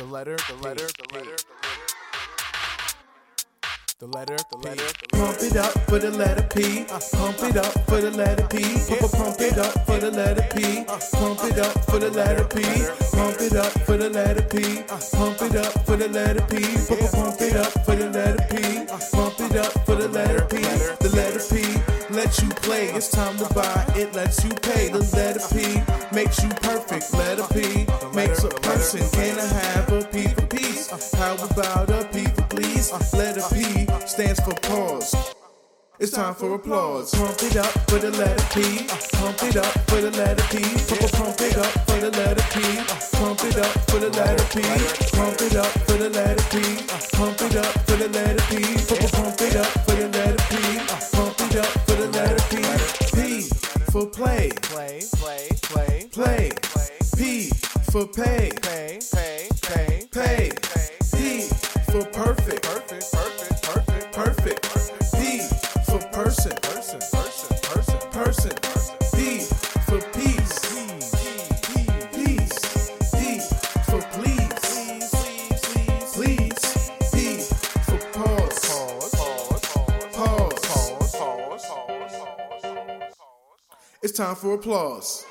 The letter, the letter, the letter, the letter, the letter. Pump it up for the letter P. Uh. Pump it up for the letter P. Pump pump it up for the letter P. Pump it up for the letter P. Uh. Pump it up for the letter P. Pump it up for the letter P. Pump pump it up P lets you play. It's time to buy. It lets you pay. The letter P makes you perfect. Letter P makes a person. Can I have a P for peace? How about a P for please? Letter P stands for pause. It's time for applause. Pump it up for the letter P. Pump it up for the letter P. Pump it up for the letter P. Pump it up for the letter P. Pump it up for the letter P. Pump it up for play. Play, play, play, Play. P for pay, pay, It's time for applause.